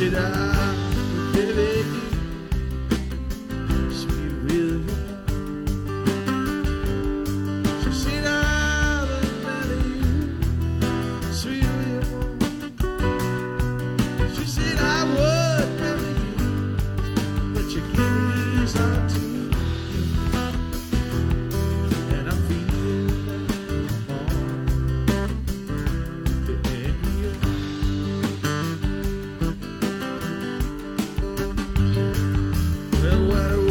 She said, Well,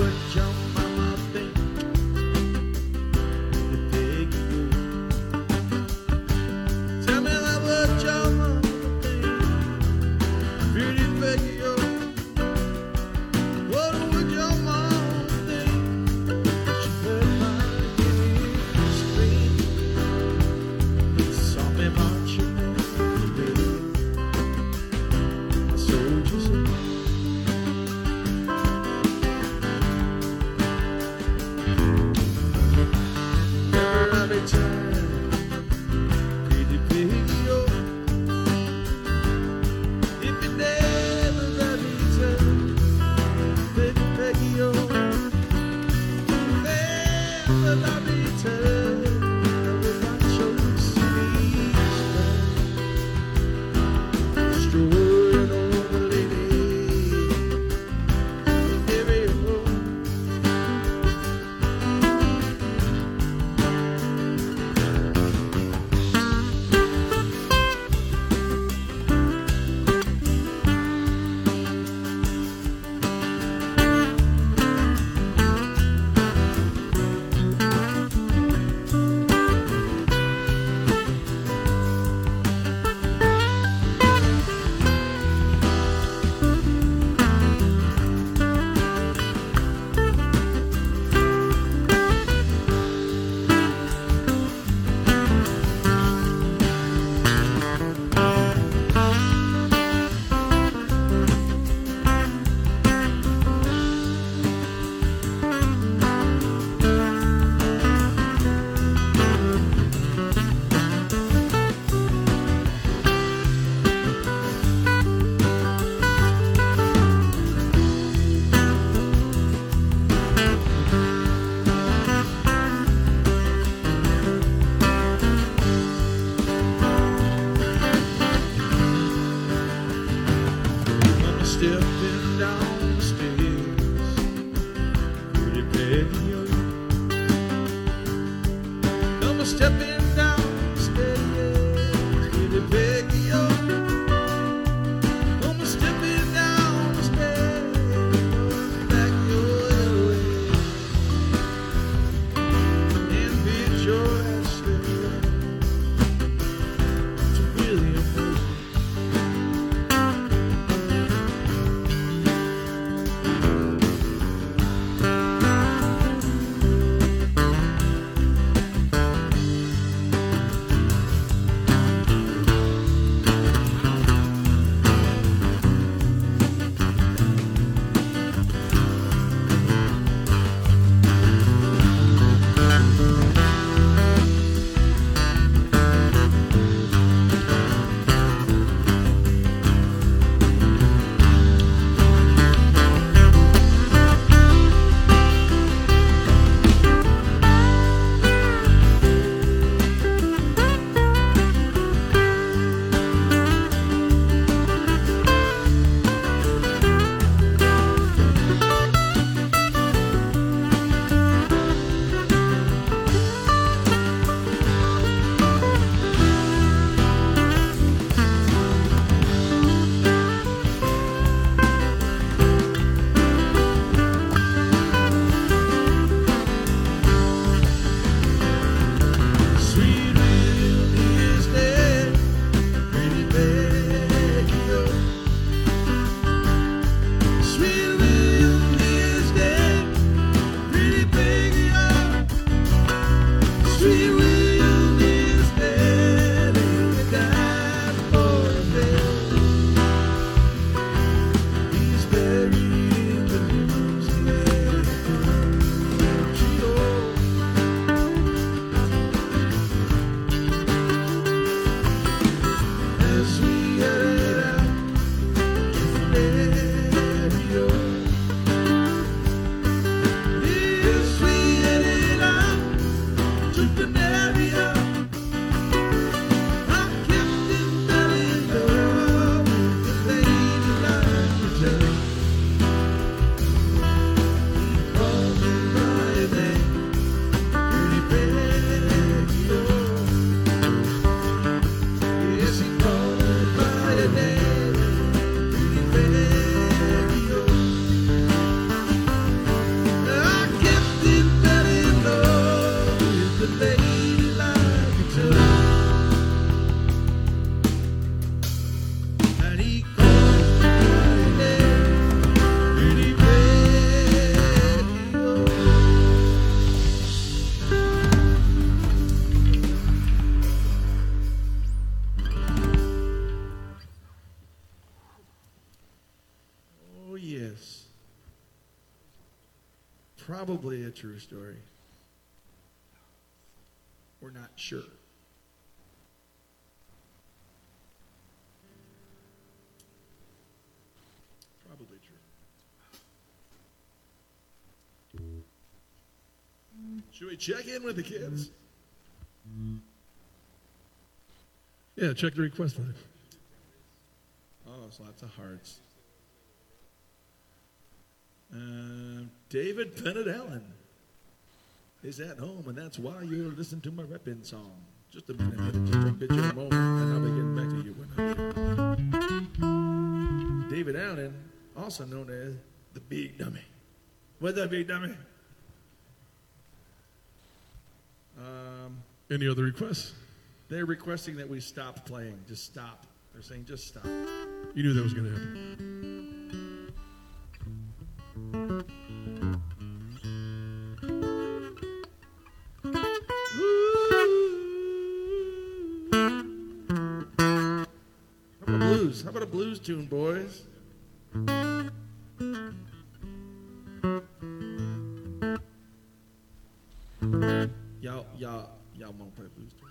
baby. I'm stepping Probably a true story. We're not sure. Probably true. Should we check in with the kids? Yeah, check the request letter. Oh, it's lots of hearts. Uh, David Bennett Allen is at home, and that's why you're listening to my repping song. Just a minute, just a bit a moment, and I'll be getting back to you when I'm. David Allen, also known as the Big Dummy. What's up, Big Dummy? Um, Any other requests? they're requesting that we stop playing. Just stop. They're saying just stop. You knew that was going to happen. How about a blues tune, boys? Y'all, y'all, y'all want to play blues tune?